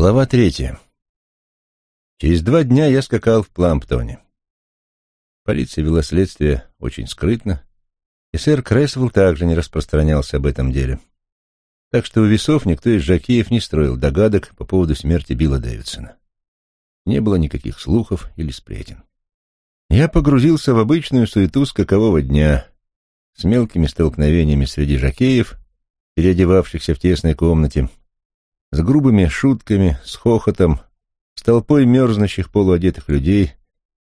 Глава третья. Через два дня я скакал в Пламптоне. Полиция вела следствие очень скрытно, и сэр Кресвелл также не распространялся об этом деле. Так что у весов никто из жакеев не строил догадок по поводу смерти Билла Дэвидсона. Не было никаких слухов или сплетен. Я погрузился в обычную суету скакового дня с мелкими столкновениями среди жакеев, переодевавшихся в тесной комнате, с грубыми шутками, с хохотом, с толпой мерзнущих полуодетых людей,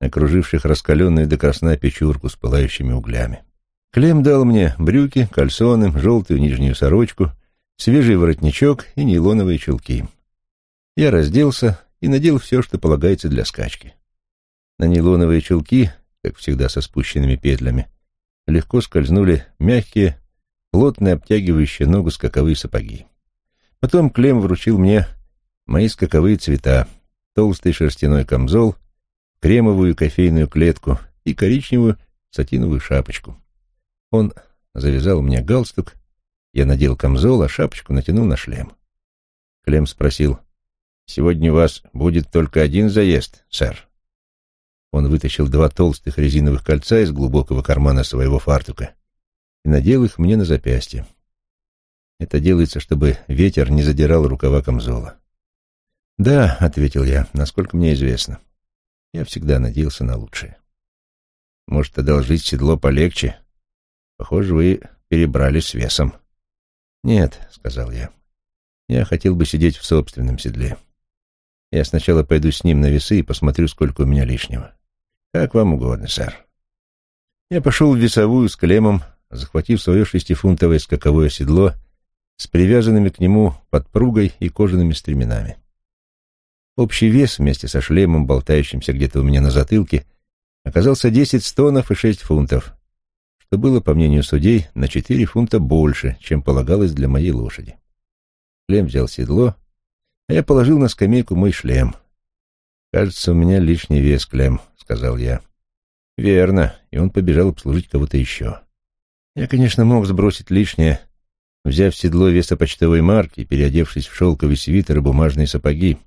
окруживших раскаленную до красна печурку с пылающими углями. Клем дал мне брюки, кальсоны, желтую нижнюю сорочку, свежий воротничок и нейлоновые чулки. Я разделся и надел все, что полагается для скачки. На нейлоновые чулки, как всегда со спущенными петлями, легко скользнули мягкие, плотные обтягивающие ногу скаковые сапоги. Потом Клем вручил мне мои скаковые цвета, толстый шерстяной камзол, кремовую кофейную клетку и коричневую сатиновую шапочку. Он завязал мне галстук, я надел камзол, а шапочку натянул на шлем. Клем спросил, «Сегодня у вас будет только один заезд, сэр?» Он вытащил два толстых резиновых кольца из глубокого кармана своего фартука и надел их мне на запястье. Это делается, чтобы ветер не задирал рукава камзола. «Да», — ответил я, — «насколько мне известно. Я всегда надеялся на лучшее». «Может, одолжить седло полегче? Похоже, вы перебрали с весом». «Нет», — сказал я, — «я хотел бы сидеть в собственном седле. Я сначала пойду с ним на весы и посмотрю, сколько у меня лишнего. Как вам угодно, сэр». Я пошел в весовую с клемом, захватив свое шестифунтовое скаковое седло — с привязанными к нему подпругой и кожаными стременами. Общий вес вместе со шлемом, болтающимся где-то у меня на затылке, оказался 10 стонов и 6 фунтов, что было, по мнению судей, на 4 фунта больше, чем полагалось для моей лошади. Шлем взял седло, а я положил на скамейку мой шлем. «Кажется, у меня лишний вес, Клем», — сказал я. «Верно», и он побежал обслужить кого-то еще. Я, конечно, мог сбросить лишнее, взяв седло веса почтовой марки, переодевшись в шелковый свитер и бумажные сапоги.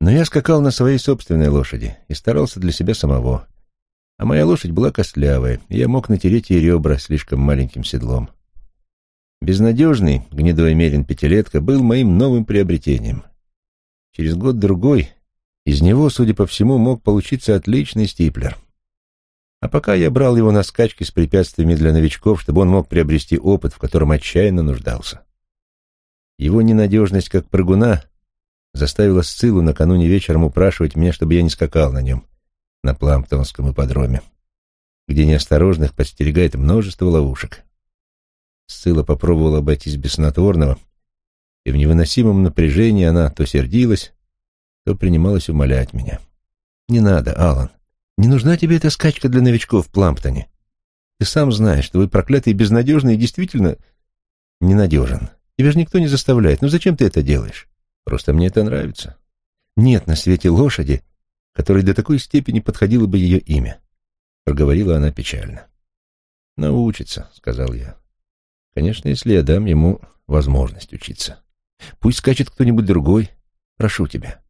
Но я скакал на своей собственной лошади и старался для себя самого. А моя лошадь была костлявая, и я мог натереть ей ребра слишком маленьким седлом. Безнадежный гнедой мерин пятилетка был моим новым приобретением. Через год-другой из него, судя по всему, мог получиться отличный стиплер. А пока я брал его на скачки с препятствиями для новичков, чтобы он мог приобрести опыт, в котором отчаянно нуждался. Его ненадежность как прыгуна заставила Сцилу накануне вечером упрашивать меня, чтобы я не скакал на нем на Пламптонском ипподроме, где неосторожных подстерегает множество ловушек. Сцилла попробовала обойтись без снотворного, и в невыносимом напряжении она то сердилась, то принималась умолять меня. «Не надо, Алан. Не нужна тебе эта скачка для новичков в Пламптоне. Ты сам знаешь, что вы проклятый и безнадежный и действительно ненадежен. Тебя же никто не заставляет. Ну зачем ты это делаешь? Просто мне это нравится. Нет на свете лошади, которой до такой степени подходило бы ее имя. Проговорила она печально. Научится, сказал я. Конечно, если я дам ему возможность учиться. Пусть скачет кто-нибудь другой. Прошу тебя.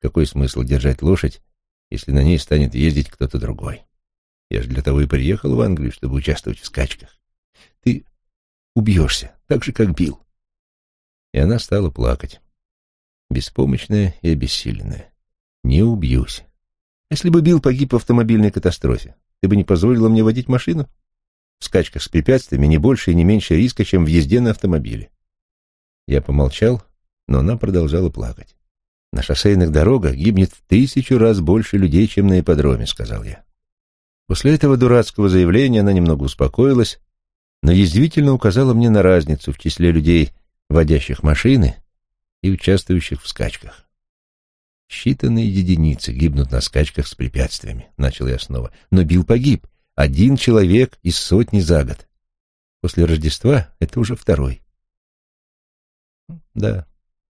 Какой смысл держать лошадь, если на ней станет ездить кто-то другой. Я же для того и приехал в Англию, чтобы участвовать в скачках. Ты убьешься, так же, как Билл. И она стала плакать, беспомощная и обессиленная. Не убьюсь. Если бы Билл погиб в автомобильной катастрофе, ты бы не позволила мне водить машину? В скачках с препятствиями не больше и не меньше риска, чем в езде на автомобиле. Я помолчал, но она продолжала плакать. На шоссейных дорогах гибнет в тысячу раз больше людей, чем на ипподроме, сказал я. После этого дурацкого заявления она немного успокоилась, но язвительно указала мне на разницу в числе людей, водящих машины и участвующих в скачках. Считанные единицы гибнут на скачках с препятствиями, начал я снова. Но Билл погиб. Один человек из сотни за год. После Рождества это уже второй. Да,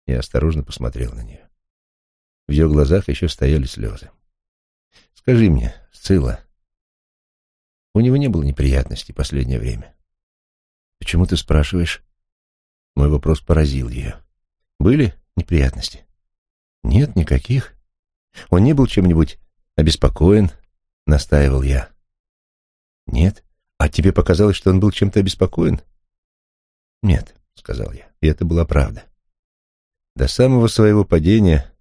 я осторожно посмотрел на нее. В ее глазах еще стояли слезы. «Скажи мне, Сцилла, у него не было неприятностей последнее время?» «Почему ты спрашиваешь?» Мой вопрос поразил ее. «Были неприятности?» Нет, никаких. Он не был чем-нибудь обеспокоен, настаивал я. Нет. А тебе показалось, что он был чем-то обеспокоен? Нет, сказал я, и это была правда. До самого своего падения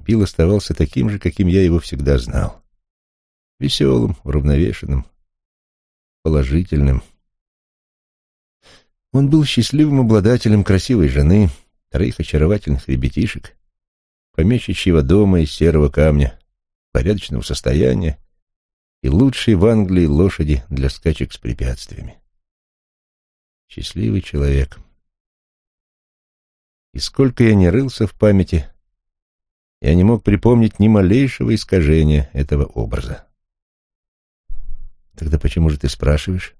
Билл оставался таким же, каким я его всегда знал. Веселым, уравновешенным, положительным. Он был счастливым обладателем красивой жены, троих очаровательных ребятишек, помещичьего дома из серого камня, порядочного состояния и лучшей в Англии лошади для скачек с препятствиями. Счастливый человек. И сколько я не рылся в памяти, я не мог припомнить ни малейшего искажения этого образа. «Тогда почему же ты спрашиваешь?»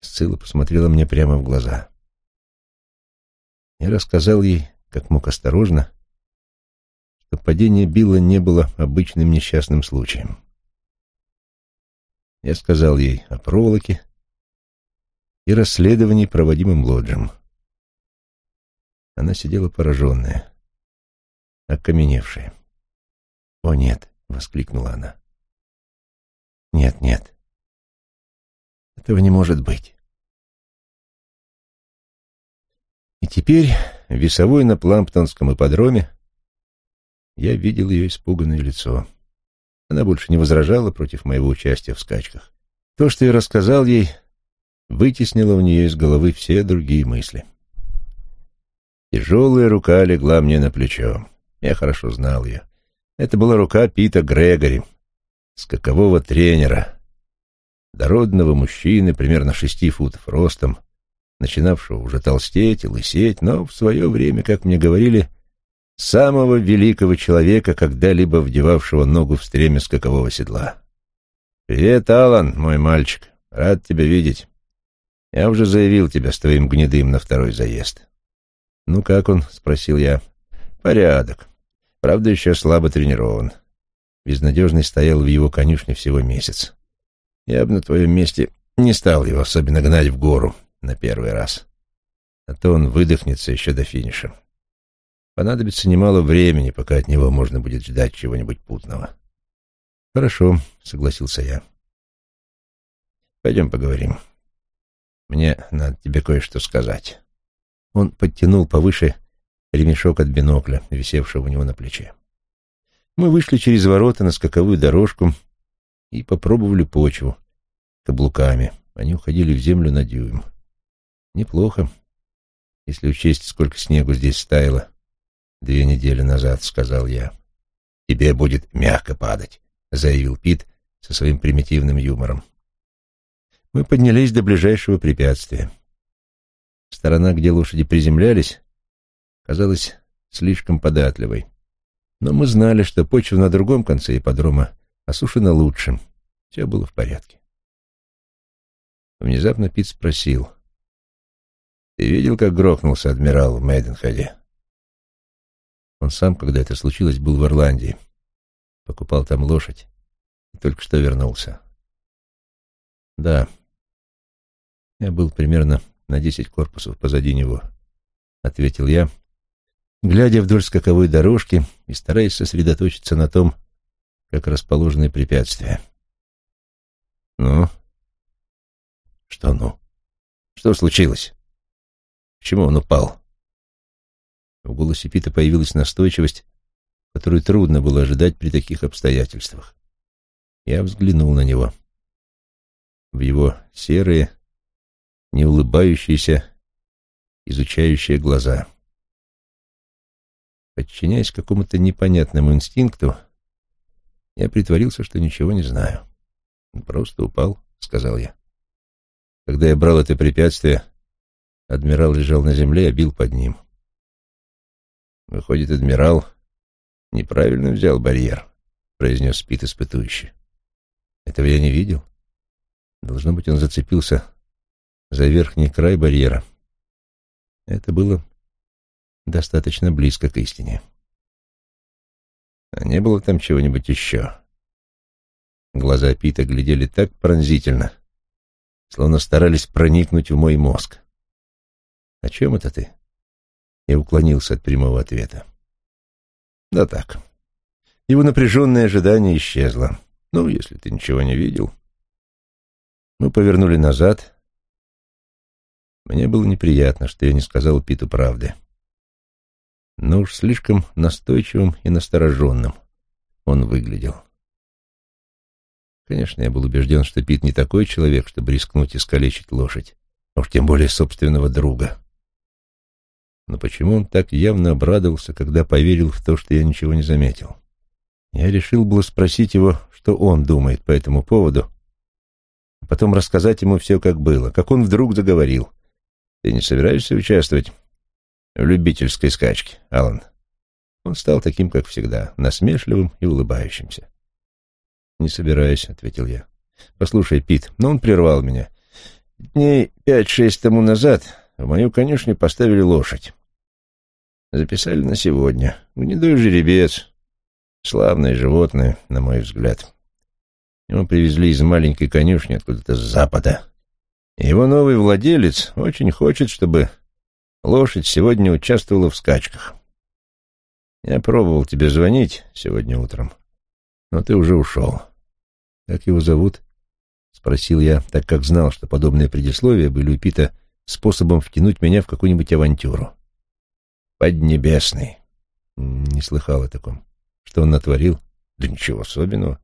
Сцилла посмотрела мне прямо в глаза. Я рассказал ей, как мог осторожно, что падение Билла не было обычным несчастным случаем. Я сказал ей о проволоке и расследовании, проводимом Лоджем. Она сидела пораженная окаменевшие. «О, нет!» — воскликнула она. «Нет, нет. Этого не может быть». И теперь, весовой на Пламптонском ипподроме, я видел ее испуганное лицо. Она больше не возражала против моего участия в скачках. То, что я рассказал ей, вытеснило у нее из головы все другие мысли. Тяжелая рука легла мне на плечо. Я хорошо знал ее. Это была рука Пита Грегори, скакового тренера, дородного мужчины, примерно шести футов ростом, начинавшего уже толстеть и лысеть, но в свое время, как мне говорили, самого великого человека, когда-либо вдевавшего ногу в стреме скакового седла. «Привет, Алан, мой мальчик. Рад тебя видеть. Я уже заявил тебя с твоим гнедым на второй заезд». «Ну, как он?» — спросил я. «Порядок. Правда, еще слабо тренирован. Безнадежный стоял в его конюшне всего месяц. Я бы на твоем месте не стал его особенно гнать в гору на первый раз. А то он выдохнется еще до финиша. Понадобится немало времени, пока от него можно будет ждать чего-нибудь путного. Хорошо, согласился я. Пойдем поговорим. Мне надо тебе кое-что сказать. Он подтянул повыше ремешок от бинокля, висевшего у него на плече. Мы вышли через ворота на скаковую дорожку и попробовали почву каблуками. Они уходили в землю на дюйм. Неплохо, если учесть, сколько снегу здесь стаяло две недели назад, — сказал я. Тебе будет мягко падать, — заявил Пит со своим примитивным юмором. Мы поднялись до ближайшего препятствия. Сторона, где лошади приземлялись, казалась слишком податливой. Но мы знали, что почва на другом конце ипподрома осушена лучше. Все было в порядке. Внезапно Пит спросил. «Ты видел, как грохнулся адмирал в Мейденхеде?» Он сам, когда это случилось, был в Ирландии. Покупал там лошадь и только что вернулся. «Да, я был примерно на десять корпусов позади него», — ответил я, — глядя вдоль скаковой дорожки и стараясь сосредоточиться на том, как расположены препятствия. «Ну?» «Что «ну?» «Что случилось? Почему он упал?» В голосе Пита появилась настойчивость, которую трудно было ожидать при таких обстоятельствах. Я взглянул на него. В его серые, неулыбающиеся, изучающие глаза — Подчиняясь какому-то непонятному инстинкту, я притворился, что ничего не знаю. «Просто упал», — сказал я. Когда я брал это препятствие, адмирал лежал на земле, а бил под ним. «Выходит, адмирал неправильно взял барьер», — произнес Спит испытующий. «Этого я не видел. Должно быть, он зацепился за верхний край барьера. Это было достаточно близко к истине. А не было там чего-нибудь еще? Глаза Пита глядели так пронзительно, словно старались проникнуть в мой мозг. «О чем это ты?» Я уклонился от прямого ответа. Да так. Его напряженное ожидание исчезло. Ну, если ты ничего не видел. Мы повернули назад. Мне было неприятно, что я не сказал Питу правды. Но уж слишком настойчивым и настороженным он выглядел. Конечно, я был убежден, что Пит не такой человек, чтобы рискнуть искалечить лошадь, а уж тем более собственного друга. Но почему он так явно обрадовался, когда поверил в то, что я ничего не заметил? Я решил было спросить его, что он думает по этому поводу, а потом рассказать ему все, как было, как он вдруг заговорил. «Ты не собираешься участвовать в любительской скачке, Алан?» Он стал таким, как всегда, насмешливым и улыбающимся. «Не собираюсь», — ответил я. «Послушай, Пит, но он прервал меня. Дней пять-шесть тому назад в мою конюшню поставили лошадь. Записали на сегодня. Гнедой жеребец. Славное животное, на мой взгляд. Его привезли из маленькой конюшни откуда-то с запада. его новый владелец очень хочет, чтобы лошадь сегодня участвовала в скачках. Я пробовал тебе звонить сегодня утром, но ты уже ушел. Как его зовут? Спросил я, так как знал, что подобные предисловия были у Пита способом втянуть меня в какую-нибудь авантюру. Поднебесный. Не слыхал о таком. Что он натворил? Да ничего особенного.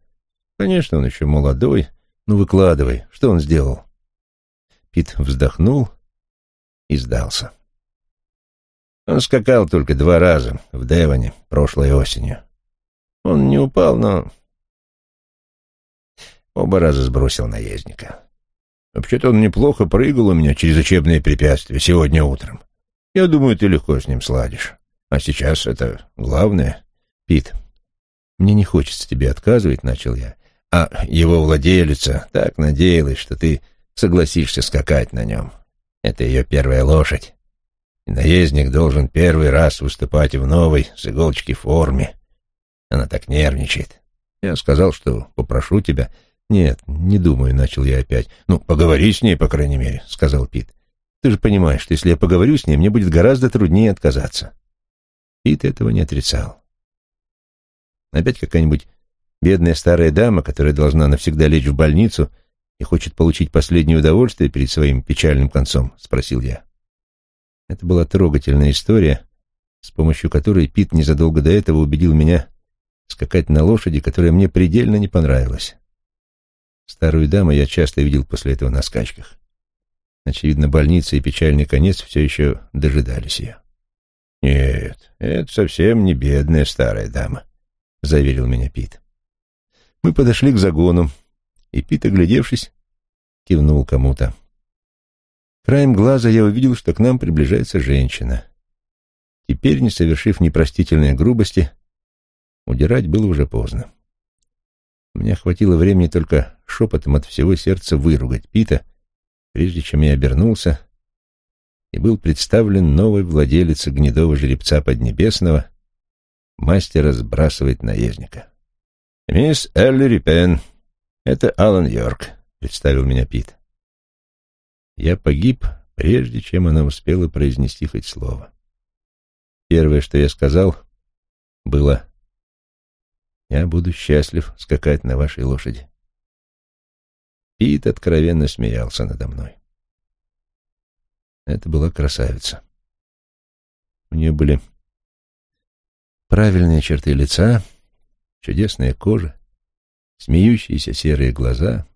Конечно, он еще молодой. Ну, выкладывай, что он сделал? Пит вздохнул и сдался. Он скакал только два раза в Девоне прошлой осенью. Он не упал, но оба раза сбросил наездника. Вообще-то он неплохо прыгал у меня через учебные препятствия сегодня утром. Я думаю, ты легко с ним сладишь. А сейчас это главное. Пит, мне не хочется тебе отказывать, — начал я. А его владелица так надеялась, что ты согласишься скакать на нем. Это ее первая лошадь наездник должен первый раз выступать в новой с иголочки форме. Она так нервничает. Я сказал, что попрошу тебя. Нет, не думаю, начал я опять. Ну, поговори с ней, по крайней мере, сказал Пит. Ты же понимаешь, что если я поговорю с ней, мне будет гораздо труднее отказаться. Пит этого не отрицал. Опять какая-нибудь бедная старая дама, которая должна навсегда лечь в больницу и хочет получить последнее удовольствие перед своим печальным концом, спросил я. Это была трогательная история, с помощью которой Пит незадолго до этого убедил меня скакать на лошади, которая мне предельно не понравилась. Старую даму я часто видел после этого на скачках. Очевидно, больница и печальный конец все еще дожидались ее. «Нет, это совсем не бедная старая дама», — заверил меня Пит. Мы подошли к загону, и Пит, оглядевшись, кивнул кому-то. Краем глаза я увидел, что к нам приближается женщина. Теперь, не совершив непростительной грубости, удирать было уже поздно. Мне хватило времени только шепотом от всего сердца выругать Пита, прежде чем я обернулся и был представлен новой владелице гнедого жеребца Поднебесного, мастера сбрасывать наездника. «Мисс Элли Рипен, это Алан Йорк», — представил меня Пит. Я погиб, прежде чем она успела произнести хоть слово. Первое, что я сказал, было «Я буду счастлив скакать на вашей лошади». Пит откровенно смеялся надо мной. Это была красавица. У нее были правильные черты лица, чудесная кожа, смеющиеся серые глаза,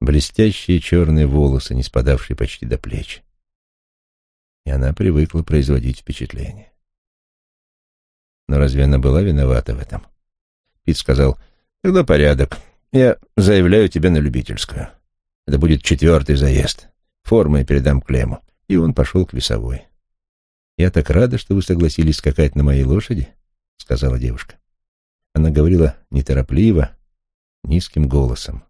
блестящие черные волосы, не спадавшие почти до плеч. И она привыкла производить впечатление. Но разве она была виновата в этом? Пит сказал, «Тогда порядок. Я заявляю тебя на любительскую. Это будет четвертый заезд. Форму я передам Клему». И он пошел к весовой. «Я так рада, что вы согласились скакать на моей лошади», — сказала девушка. Она говорила неторопливо, низким голосом.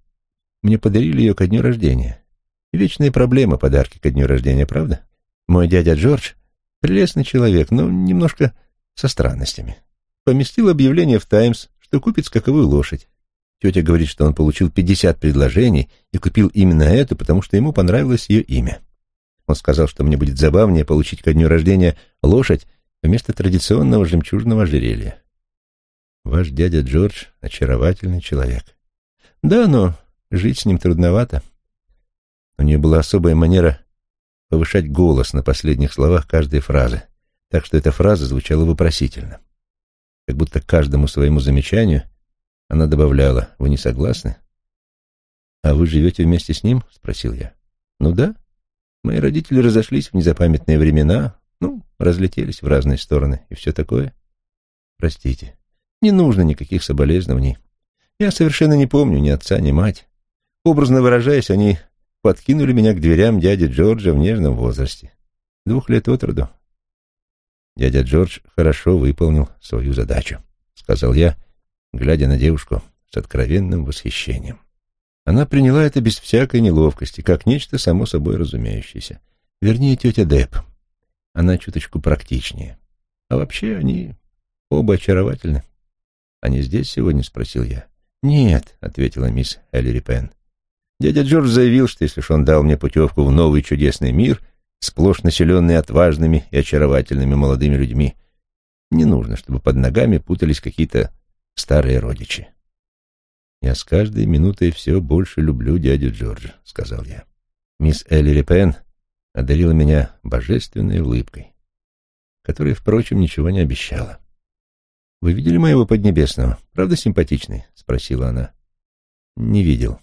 Мне подарили ее ко дню рождения. Вечная проблема подарки ко дню рождения, правда? Мой дядя Джордж — прелестный человек, но немножко со странностями. Поместил объявление в «Таймс», что купит скаковую лошадь. Тетя говорит, что он получил пятьдесят предложений и купил именно эту, потому что ему понравилось ее имя. Он сказал, что мне будет забавнее получить ко дню рождения лошадь вместо традиционного жемчужного ожерелья. Ваш дядя Джордж — очаровательный человек. Да, но жить с ним трудновато. У нее была особая манера повышать голос на последних словах каждой фразы, так что эта фраза звучала вопросительно. Как будто каждому своему замечанию она добавляла «Вы не согласны?» «А вы живете вместе с ним?» — спросил я. «Ну да. Мои родители разошлись в незапамятные времена, ну, разлетелись в разные стороны и все такое. Простите, не нужно никаких соболезнований. Я совершенно не помню ни отца, ни мать. Образно выражаясь, они подкинули меня к дверям дяди Джорджа в нежном возрасте. Двух лет от роду. Дядя Джордж хорошо выполнил свою задачу, сказал я, глядя на девушку с откровенным восхищением. Она приняла это без всякой неловкости, как нечто само собой разумеющееся. Вернее, тетя Деп. Она чуточку практичнее. А вообще они оба очаровательны. Они здесь сегодня? — спросил я. Нет, — ответила мисс Эллири Пен. Дядя Джордж заявил, что если ж он дал мне путевку в новый чудесный мир, сплошь населенный отважными и очаровательными молодыми людьми, не нужно, чтобы под ногами путались какие-то старые родичи. «Я с каждой минутой все больше люблю дядю Джорджа», — сказал я. Мисс Элли Пен одарила меня божественной улыбкой, которая, впрочем, ничего не обещала. «Вы видели моего Поднебесного? Правда симпатичный?» — спросила она. «Не видел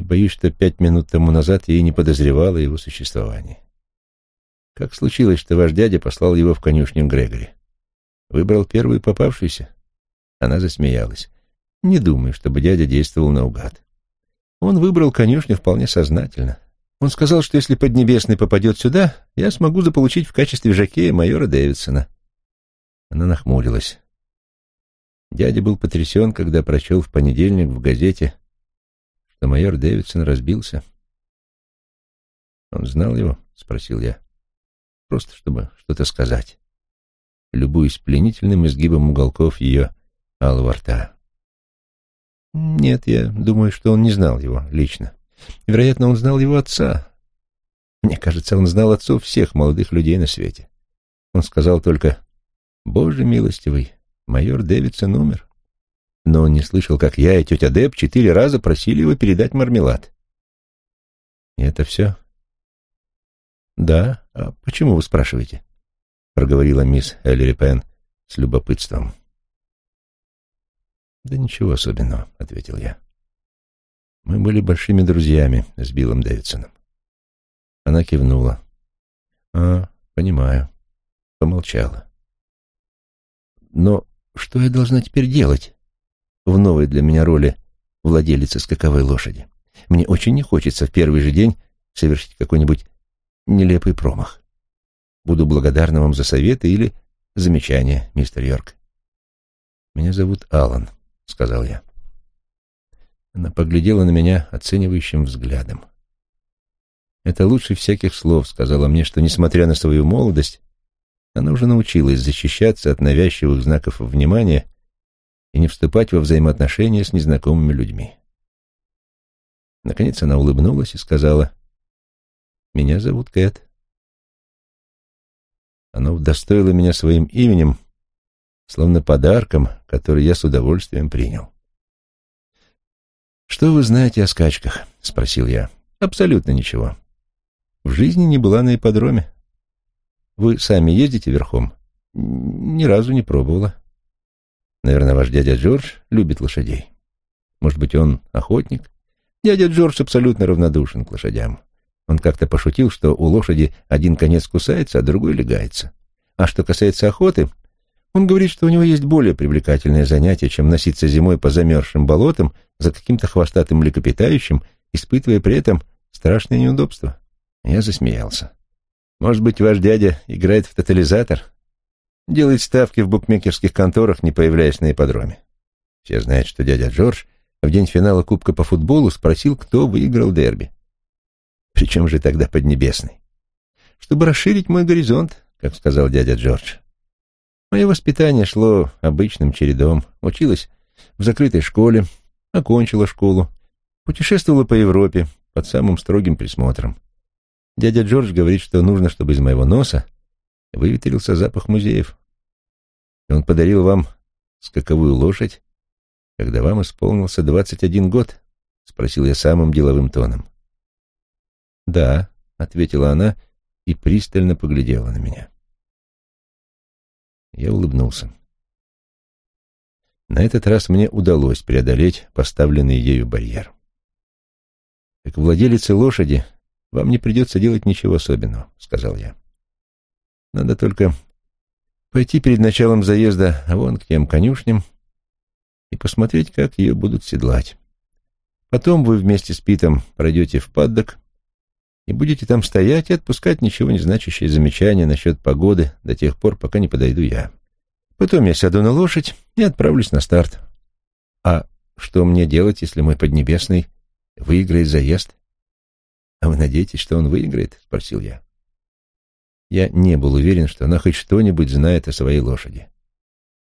и боюсь, что пять минут тому назад я и не подозревала его существовании. Как случилось, что ваш дядя послал его в конюшню Грегори? Выбрал первую попавшуюся? Она засмеялась. Не думаю, чтобы дядя действовал наугад. Он выбрал конюшню вполне сознательно. Он сказал, что если Поднебесный попадет сюда, я смогу заполучить в качестве жакея майора Дэвидсона. Она нахмурилась. Дядя был потрясен, когда прочел в понедельник в газете что майор Дэвидсон разбился. «Он знал его?» — спросил я. «Просто чтобы что-то сказать, любуясь пленительным изгибом уголков ее алого рта». «Нет, я думаю, что он не знал его лично. Вероятно, он знал его отца. Мне кажется, он знал отцов всех молодых людей на свете. Он сказал только «Боже милостивый, майор Дэвидсон умер» но он не слышал, как я и тетя Деб четыре раза просили его передать мармелад. Это все? Да. А почему вы спрашиваете? Проговорила мисс Эллири Пен с любопытством. Да ничего особенного, ответил я. Мы были большими друзьями с Биллом Дэвидсоном. Она кивнула. А, понимаю. Помолчала. Но что я должна теперь делать? В новой для меня роли владелицы скаковой лошади. Мне очень не хочется в первый же день совершить какой-нибудь нелепый промах. Буду благодарна вам за советы или замечания, мистер Йорк. «Меня зовут Алан», — сказал я. Она поглядела на меня оценивающим взглядом. «Это лучше всяких слов», — сказала мне, что, несмотря на свою молодость, она уже научилась защищаться от навязчивых знаков внимания и не вступать во взаимоотношения с незнакомыми людьми. Наконец она улыбнулась и сказала, «Меня зовут Кэт». Она удостоила меня своим именем, словно подарком, который я с удовольствием принял. «Что вы знаете о скачках?» — спросил я. «Абсолютно ничего. В жизни не была на ипподроме. Вы сами ездите верхом?» «Ни разу не пробовала». Наверное, ваш дядя Джордж любит лошадей. Может быть, он охотник? Дядя Джордж абсолютно равнодушен к лошадям. Он как-то пошутил, что у лошади один конец кусается, а другой легается. А что касается охоты, он говорит, что у него есть более привлекательное занятие, чем носиться зимой по замерзшим болотам за каким-то хвостатым млекопитающим, испытывая при этом страшное неудобство. Я засмеялся. Может быть, ваш дядя играет в тотализатор? Делает ставки в букмекерских конторах, не появляясь на ипподроме. Все знают, что дядя Джордж в день финала Кубка по футболу спросил, кто выиграл дерби. Причем же тогда Поднебесный? Чтобы расширить мой горизонт, как сказал дядя Джордж. Мое воспитание шло обычным чередом. Училась в закрытой школе, окончила школу, путешествовала по Европе под самым строгим присмотром. Дядя Джордж говорит, что нужно, чтобы из моего носа выветрился запах музеев. И он подарил вам скаковую лошадь, когда вам исполнился двадцать один год?» — спросил я самым деловым тоном. «Да», — ответила она и пристально поглядела на меня. Я улыбнулся. На этот раз мне удалось преодолеть поставленный ею барьер. «Как владелице лошади вам не придется делать ничего особенного», — сказал я. «Надо только пойти перед началом заезда вон к тем конюшням и посмотреть, как ее будут седлать. Потом вы вместе с Питом пройдете в паддок и будете там стоять и отпускать ничего не значащие замечания насчет погоды до тех пор, пока не подойду я. Потом я сяду на лошадь и отправлюсь на старт. А что мне делать, если мой Поднебесный выиграет заезд? — А вы надеетесь, что он выиграет? — спросил я. Я не был уверен, что она хоть что-нибудь знает о своей лошади.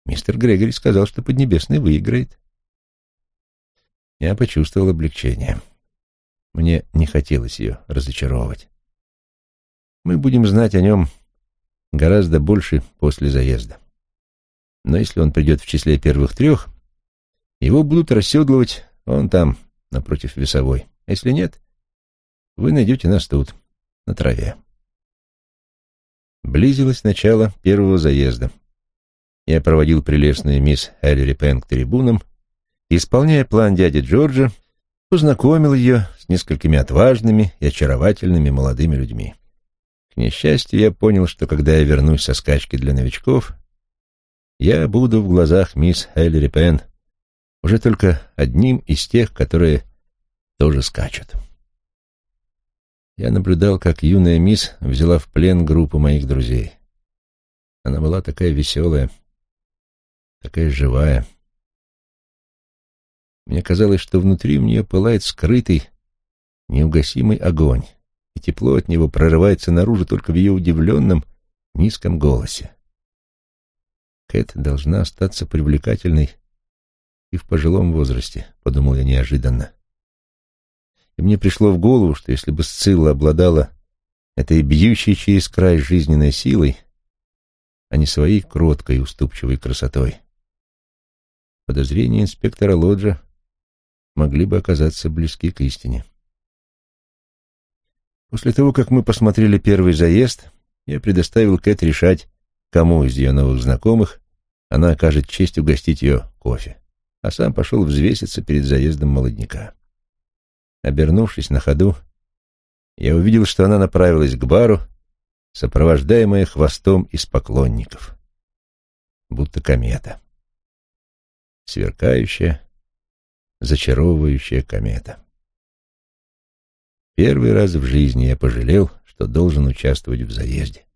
Мистер Грегори сказал, что Поднебесный выиграет. Я почувствовал облегчение. Мне не хотелось ее разочаровывать. Мы будем знать о нем гораздо больше после заезда. Но если он придет в числе первых трех, его будут расседлывать вон там, напротив весовой. Если нет, вы найдете нас тут, на траве. Близилось начало первого заезда. Я проводил прелестную мисс Эллири Пен к трибунам исполняя план дяди Джорджа, познакомил ее с несколькими отважными и очаровательными молодыми людьми. К несчастью, я понял, что когда я вернусь со скачки для новичков, я буду в глазах мисс Эллири Пен уже только одним из тех, которые тоже скачут. Я наблюдал, как юная мисс взяла в плен группу моих друзей. Она была такая веселая, такая живая. Мне казалось, что внутри у нее пылает скрытый, неугасимый огонь, и тепло от него прорывается наружу только в ее удивленном, низком голосе. Кэт должна остаться привлекательной и в пожилом возрасте, — подумал я неожиданно. И мне пришло в голову, что если бы Сцилла обладала этой бьющей через край жизненной силой, а не своей кроткой уступчивой красотой, подозрения инспектора Лоджа могли бы оказаться близки к истине. После того, как мы посмотрели первый заезд, я предоставил Кэт решать, кому из ее новых знакомых она окажет честь угостить ее кофе, а сам пошел взвеситься перед заездом молодняка. Обернувшись на ходу, я увидел, что она направилась к бару, сопровождаемая хвостом из поклонников, будто комета. Сверкающая, зачаровывающая комета. Первый раз в жизни я пожалел, что должен участвовать в заезде.